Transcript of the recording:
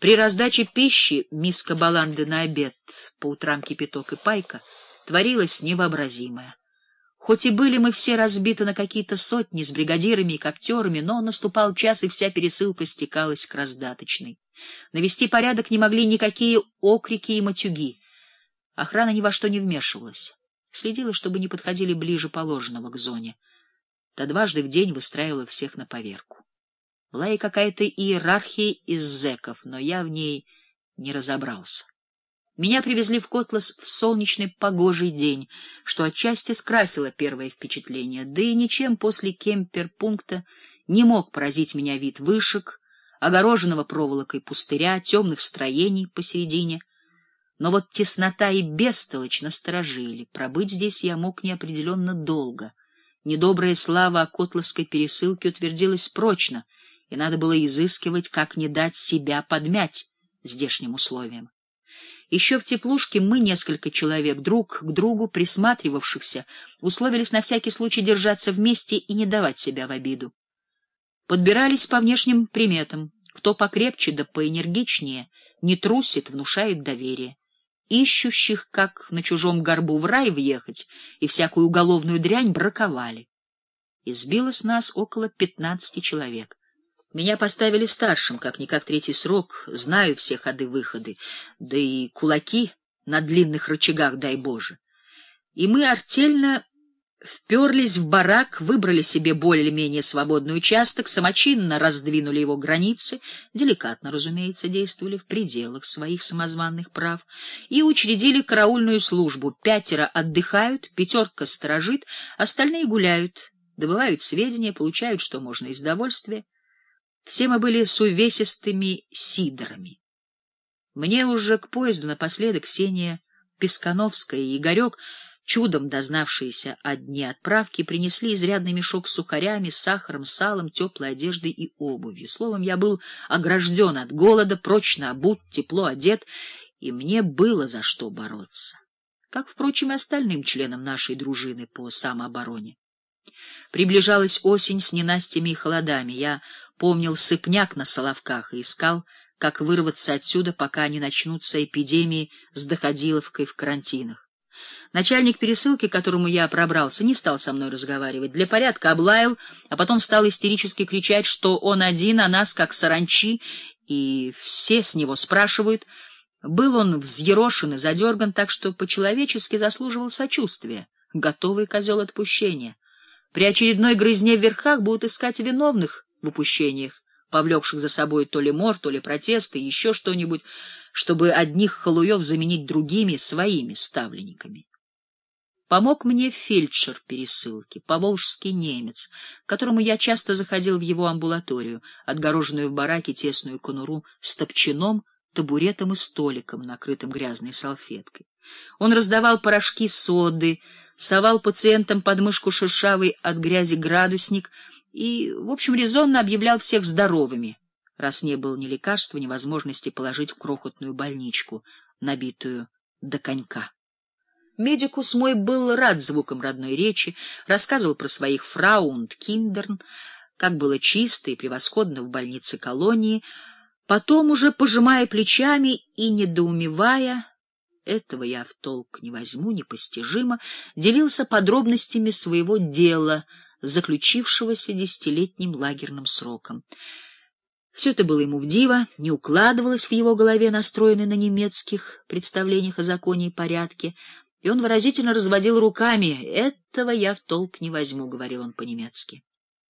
При раздаче пищи, миска баланды на обед, по утрам кипяток и пайка, творилось невообразимое. Хоть и были мы все разбиты на какие-то сотни с бригадирами и коптерами, но наступал час, и вся пересылка стекалась к раздаточной. Навести порядок не могли никакие окрики и матюги. Охрана ни во что не вмешивалась. Следила, чтобы не подходили ближе положенного к зоне. Та дважды в день выстраивала всех на поверку. Была и какая-то иерархия из зэков, но я в ней не разобрался. Меня привезли в Котлас в солнечный погожий день, что отчасти скрасило первое впечатление, да и ничем после кемперпункта не мог поразить меня вид вышек, огороженного проволокой пустыря, темных строений посередине. Но вот теснота и бестолочь насторожили. Пробыть здесь я мог неопределенно долго. Недобрая слава о котловской пересылке утвердилась прочно, и надо было изыскивать, как не дать себя подмять здешним условиям. Еще в теплушке мы, несколько человек, друг к другу присматривавшихся, условились на всякий случай держаться вместе и не давать себя в обиду. Подбирались по внешним приметам. Кто покрепче да поэнергичнее, не трусит, внушает доверие. Ищущих, как на чужом горбу в рай въехать, и всякую уголовную дрянь браковали. Избилось нас около пятнадцати человек. Меня поставили старшим, как-никак третий срок, знаю все ходы-выходы, да и кулаки на длинных рычагах, дай Боже. И мы артельно вперлись в барак, выбрали себе более-менее свободный участок, самочинно раздвинули его границы, деликатно, разумеется, действовали в пределах своих самозванных прав и учредили караульную службу. Пятеро отдыхают, пятерка сторожит, остальные гуляют, добывают сведения, получают, что можно, из довольствия. Все мы были с увесистыми сидорами. Мне уже к поезду напоследок Ксения Пескановская и Игорек чудом дознавшиеся о дне отправки, принесли изрядный мешок с сухарями, сахаром, салом, теплой одеждой и обувью. Словом, я был огражден от голода, прочно обут, тепло одет, и мне было за что бороться. Как, впрочем, и остальным членам нашей дружины по самообороне. Приближалась осень с ненастями и холодами. Я помнил сыпняк на Соловках и искал, как вырваться отсюда, пока не начнутся эпидемии с доходиловкой в карантинах. Начальник пересылки, к которому я пробрался, не стал со мной разговаривать. Для порядка облаял, а потом стал истерически кричать, что он один, а нас как саранчи, и все с него спрашивают. Был он взъерошен и задерган, так что по-человечески заслуживал сочувствия. Готовый козел отпущения. При очередной грызне в верхах будут искать виновных в упущениях, повлекших за собой то ли мор, то ли протесты, еще что-нибудь, чтобы одних халуев заменить другими, своими ставленниками. Помог мне фельдшер пересылки, поволжский немец, к которому я часто заходил в его амбулаторию, отгороженную в бараке тесную конуру с топчаном, табуретом и столиком, накрытым грязной салфеткой. Он раздавал порошки соды, совал пациентам под мышку шершавый от грязи градусник и, в общем, резонно объявлял всех здоровыми, раз не было ни лекарства, ни возможности положить в крохотную больничку, набитую до конька. Медикус мой был рад звукам родной речи, рассказывал про своих фрау und Kindern, как было чисто и превосходно в больнице колонии, потом уже пожимая плечами и недоумевая, этого я в толк не возьму, непостижимо, делился подробностями своего дела, заключившегося десятилетним лагерным сроком. Все это было ему в диво, не укладывалось в его голове, настроенной на немецких представлениях о законе и порядке, и он выразительно разводил руками. «Этого я в толк не возьму», — говорил он по-немецки.